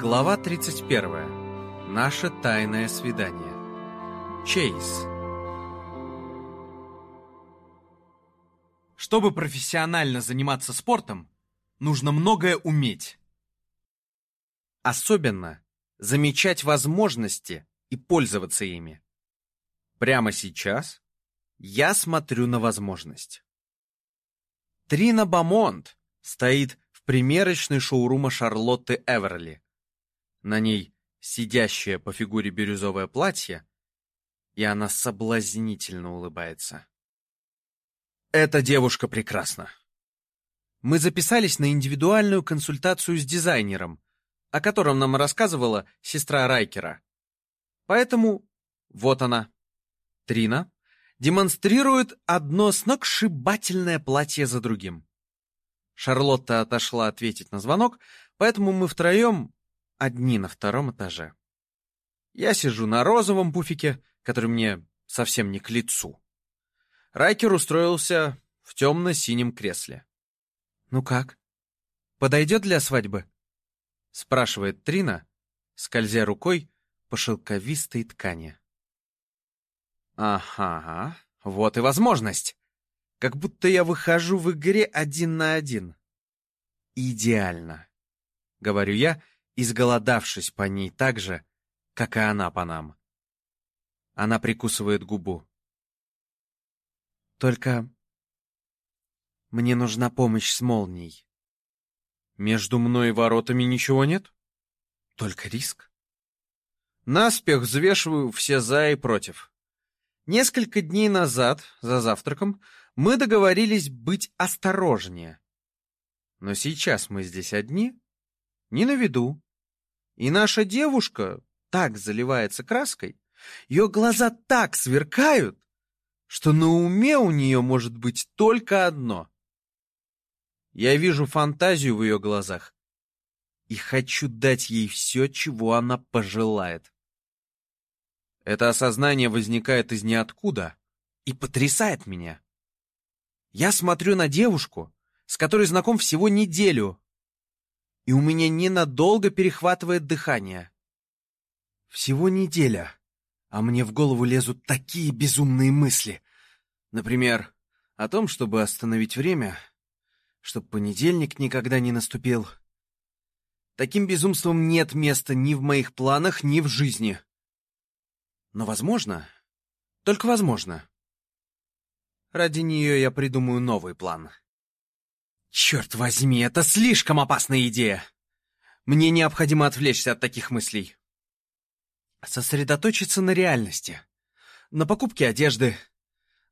Глава 31. Наше тайное свидание. Чейз. Чтобы профессионально заниматься спортом, нужно многое уметь. Особенно замечать возможности и пользоваться ими. Прямо сейчас я смотрю на возможность. Трина Бамонт стоит в примерочной шоурума Шарлотты Эверли. На ней сидящее по фигуре бирюзовое платье, и она соблазнительно улыбается. Эта девушка прекрасна. Мы записались на индивидуальную консультацию с дизайнером, о котором нам рассказывала сестра Райкера. Поэтому вот она, Трина, демонстрирует одно сногсшибательное платье за другим. Шарлотта отошла ответить на звонок, поэтому мы втроем одни на втором этаже. Я сижу на розовом пуфике, который мне совсем не к лицу. Райкер устроился в темно-синем кресле. «Ну как? Подойдет для свадьбы?» — спрашивает Трина, скользя рукой по шелковистой ткани. Ага, вот и возможность. Как будто я выхожу в игре один на один. Идеально, говорю я, изголодавшись по ней так же, как и она по нам. Она прикусывает губу. Только мне нужна помощь с молнией. Между мной и воротами ничего нет? Только риск. Наспех взвешиваю все за и против. Несколько дней назад, за завтраком, мы договорились быть осторожнее. Но сейчас мы здесь одни, не на виду. И наша девушка так заливается краской, ее глаза так сверкают, что на уме у нее может быть только одно. Я вижу фантазию в ее глазах и хочу дать ей все, чего она пожелает. Это осознание возникает из ниоткуда и потрясает меня. Я смотрю на девушку, с которой знаком всего неделю, и у меня ненадолго перехватывает дыхание. Всего неделя, а мне в голову лезут такие безумные мысли. Например, о том, чтобы остановить время, чтобы понедельник никогда не наступил. Таким безумством нет места ни в моих планах, ни в жизни. Но возможно, только возможно. Ради нее я придумаю новый план. Черт возьми, это слишком опасная идея. Мне необходимо отвлечься от таких мыслей. Сосредоточиться на реальности. На покупке одежды.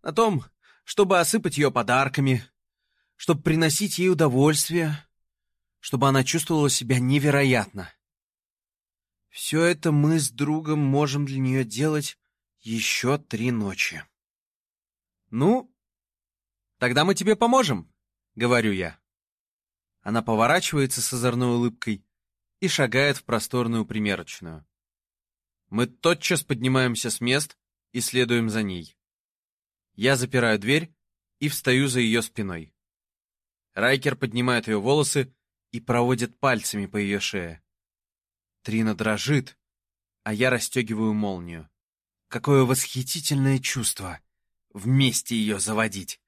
На том, чтобы осыпать ее подарками. Чтобы приносить ей удовольствие. Чтобы она чувствовала себя невероятно. Все это мы с другом можем для нее делать еще три ночи. Ну, тогда мы тебе поможем, говорю я. Она поворачивается с озорной улыбкой и шагает в просторную примерочную. Мы тотчас поднимаемся с мест и следуем за ней. Я запираю дверь и встаю за ее спиной. Райкер поднимает ее волосы и проводит пальцами по ее шее. Трина дрожит, а я расстегиваю молнию. Какое восхитительное чувство вместе ее заводить.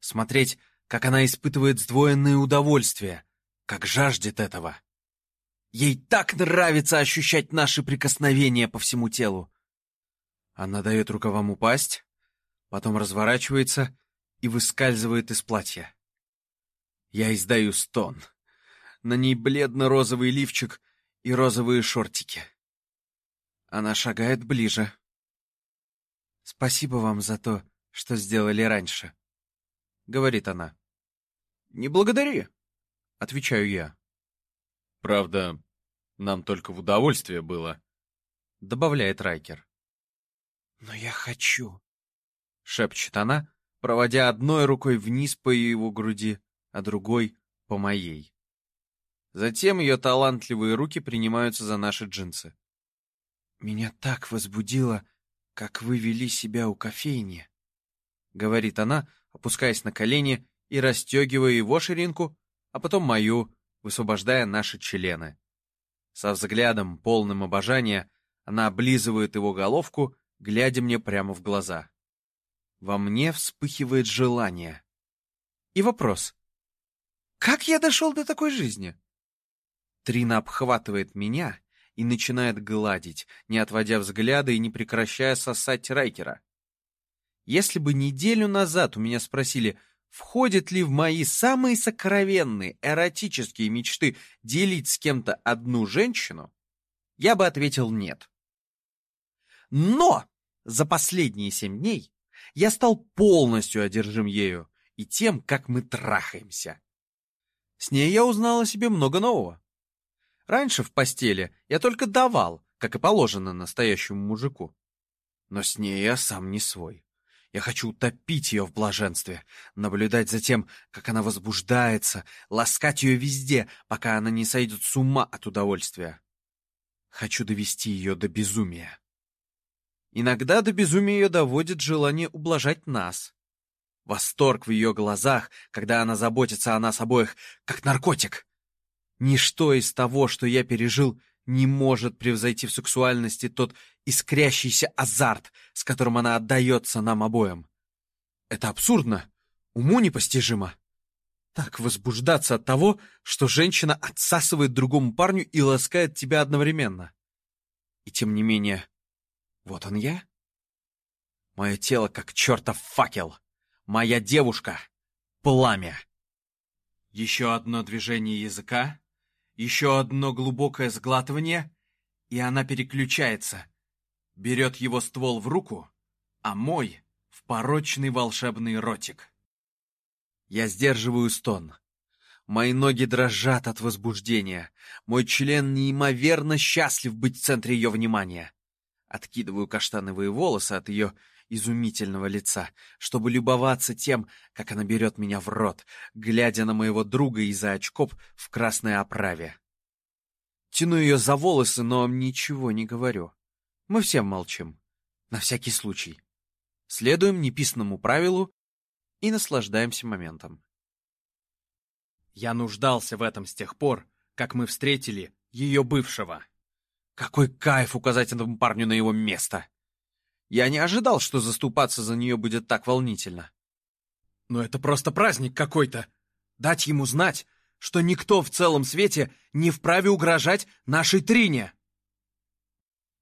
Смотреть, как она испытывает сдвоенное удовольствие, как жаждет этого. Ей так нравится ощущать наши прикосновения по всему телу. Она дает рукавам упасть, потом разворачивается и выскальзывает из платья. Я издаю стон. На ней бледно-розовый лифчик и розовые шортики. Она шагает ближе. «Спасибо вам за то, что сделали раньше», — говорит она. «Не благодари», — отвечаю я. «Правда, нам только в удовольствие было», — добавляет Райкер. «Но я хочу», — шепчет она, проводя одной рукой вниз по его груди, а другой — по моей. Затем ее талантливые руки принимаются за наши джинсы. «Меня так возбудило, как вы вели себя у кофейни», — говорит она, опускаясь на колени и расстегивая его ширинку, а потом мою, высвобождая наши члены. Со взглядом, полным обожания, она облизывает его головку, глядя мне прямо в глаза. Во мне вспыхивает желание. И вопрос. Как я дошел до такой жизни? Трина обхватывает меня и начинает гладить, не отводя взгляда и не прекращая сосать Райкера. Если бы неделю назад у меня спросили, входит ли в мои самые сокровенные эротические мечты делить с кем-то одну женщину, я бы ответил нет. Но за последние семь дней я стал полностью одержим ею и тем, как мы трахаемся. С ней я узнал о себе много нового. Раньше в постели я только давал, как и положено настоящему мужику. Но с ней я сам не свой. Я хочу утопить ее в блаженстве, наблюдать за тем, как она возбуждается, ласкать ее везде, пока она не сойдет с ума от удовольствия. Хочу довести ее до безумия. Иногда до безумия ее доводит желание ублажать нас. Восторг в ее глазах, когда она заботится о нас обоих, как наркотик. Ничто из того, что я пережил, не может превзойти в сексуальности тот искрящийся азарт, с которым она отдается нам обоим. Это абсурдно, уму непостижимо. Так возбуждаться от того, что женщина отсасывает другому парню и ласкает тебя одновременно. И тем не менее, вот он я. Мое тело как чертов факел. Моя девушка — пламя. Еще одно движение языка, еще одно глубокое сглатывание, и она переключается, берет его ствол в руку, а мой — в порочный волшебный ротик. Я сдерживаю стон. Мои ноги дрожат от возбуждения. Мой член неимоверно счастлив быть в центре ее внимания. Откидываю каштановые волосы от ее изумительного лица, чтобы любоваться тем, как она берет меня в рот, глядя на моего друга из-за очков в красной оправе. Тяну ее за волосы, но ничего не говорю. Мы все молчим. На всякий случай. Следуем неписанному правилу и наслаждаемся моментом. Я нуждался в этом с тех пор, как мы встретили ее бывшего. Какой кайф указать этому парню на его место! Я не ожидал, что заступаться за нее будет так волнительно. Но это просто праздник какой-то. Дать ему знать, что никто в целом свете не вправе угрожать нашей Трине.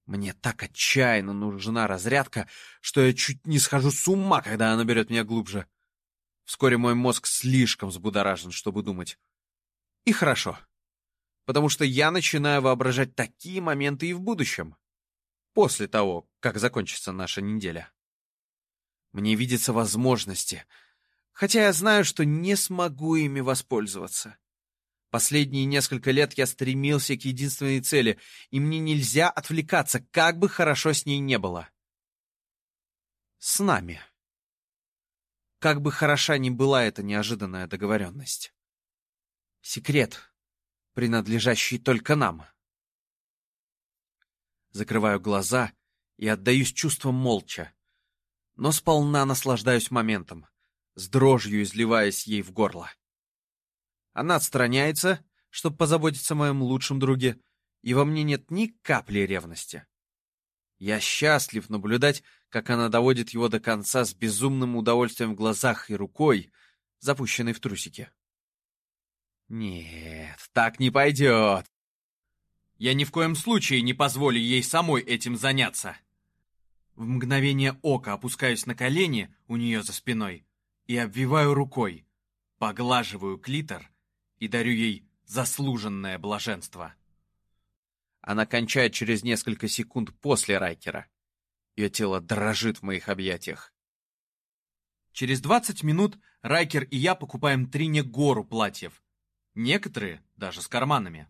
Мне так отчаянно нужна разрядка, что я чуть не схожу с ума, когда она берет меня глубже. Вскоре мой мозг слишком взбудоражен, чтобы думать. И хорошо потому что я начинаю воображать такие моменты и в будущем, после того, как закончится наша неделя. Мне видятся возможности, хотя я знаю, что не смогу ими воспользоваться. Последние несколько лет я стремился к единственной цели, и мне нельзя отвлекаться, как бы хорошо с ней не было. С нами. Как бы хороша ни была эта неожиданная договоренность. Секрет, принадлежащий только нам. Закрываю глаза и отдаюсь чувствам молча, но сполна наслаждаюсь моментом, с дрожью изливаясь ей в горло. Она отстраняется, чтобы позаботиться о моем лучшем друге, и во мне нет ни капли ревности. Я счастлив наблюдать, как она доводит его до конца с безумным удовольствием в глазах и рукой, запущенной в трусики. Нет, так не пойдет. Я ни в коем случае не позволю ей самой этим заняться. В мгновение ока опускаюсь на колени у нее за спиной и обвиваю рукой, поглаживаю клитор и дарю ей заслуженное блаженство. Она кончает через несколько секунд после Райкера. Ее тело дрожит в моих объятиях. Через 20 минут Райкер и я покупаем Трине гору платьев, Некоторые даже с карманами.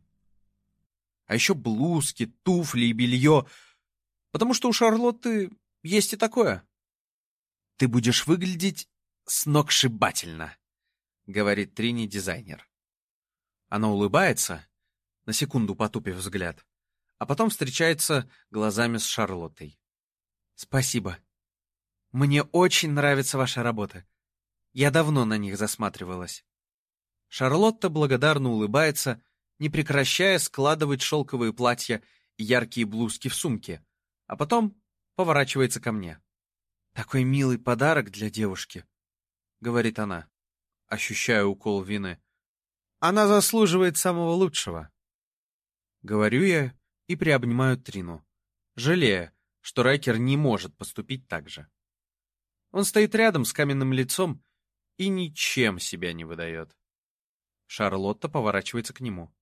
А еще блузки, туфли и белье. Потому что у Шарлотты есть и такое. Ты будешь выглядеть сногсшибательно, говорит Трини дизайнер. Она улыбается, на секунду потупив взгляд, а потом встречается глазами с Шарлоттой. Спасибо. Мне очень нравится ваша работа. Я давно на них засматривалась. Шарлотта благодарно улыбается не прекращая складывать шелковые платья и яркие блузки в сумке, а потом поворачивается ко мне. «Такой милый подарок для девушки», — говорит она, ощущая укол вины. «Она заслуживает самого лучшего». Говорю я и приобнимаю Трину, жалея, что Райкер не может поступить так же. Он стоит рядом с каменным лицом и ничем себя не выдает. Шарлотта поворачивается к нему.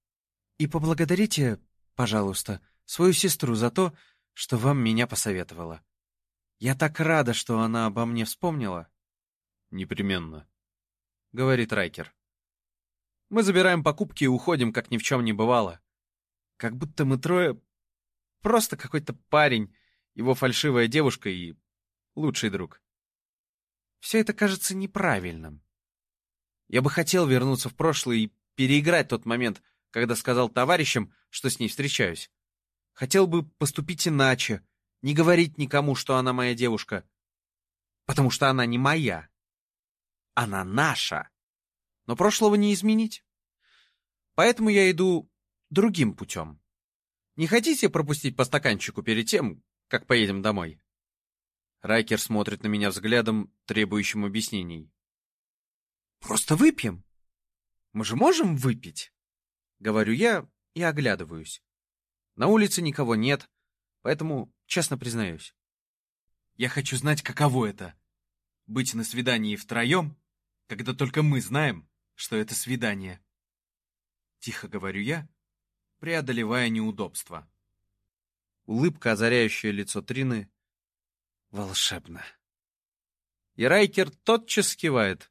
«И поблагодарите, пожалуйста, свою сестру за то, что вам меня посоветовала. Я так рада, что она обо мне вспомнила». «Непременно», — говорит Райкер. Мы забираем покупки и уходим, как ни в чем не бывало. Как будто мы трое... Просто какой-то парень, его фальшивая девушка и лучший друг. Все это кажется неправильным. Я бы хотел вернуться в прошлое и переиграть тот момент, когда сказал товарищам, что с ней встречаюсь. Хотел бы поступить иначе, не говорить никому, что она моя девушка. Потому что она не моя. Она наша. Но прошлого не изменить. Поэтому я иду другим путем. Не хотите пропустить по стаканчику перед тем, как поедем домой? Райкер смотрит на меня взглядом, требующим объяснений. Просто выпьем. Мы же можем выпить? Говорю я и оглядываюсь. На улице никого нет, поэтому честно признаюсь. Я хочу знать, каково это — быть на свидании втроем, когда только мы знаем, что это свидание. Тихо говорю я, преодолевая неудобства. Улыбка, озаряющая лицо Трины, волшебна. И Райкер тотчас кивает,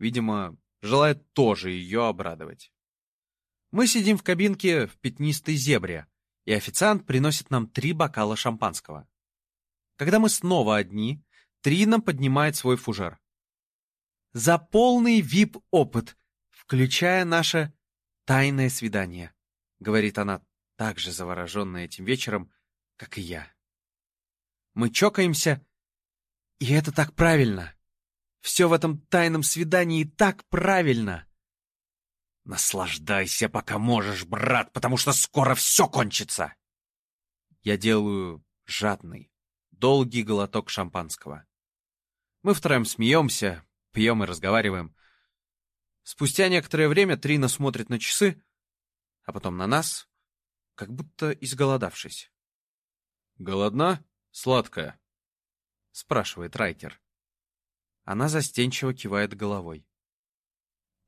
Видимо, желает тоже ее обрадовать. Мы сидим в кабинке в пятнистой зебре, и официант приносит нам три бокала шампанского. Когда мы снова одни, Трина поднимает свой фужер. За полный вип-опыт, включая наше тайное свидание, говорит она, так же завороженная этим вечером, как и я. Мы чокаемся, и это так правильно. Все в этом тайном свидании так правильно. Наслаждайся, пока можешь, брат, потому что скоро все кончится. Я делаю жадный, долгий глоток шампанского. Мы втроем смеемся, пьем и разговариваем. Спустя некоторое время Трина смотрит на часы, а потом на нас, как будто изголодавшись. «Голодна? Сладкая?» — спрашивает Райкер. Она застенчиво кивает головой.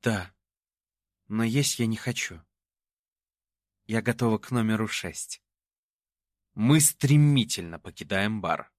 Да, но есть я не хочу. Я готова к номеру шесть. Мы стремительно покидаем бар.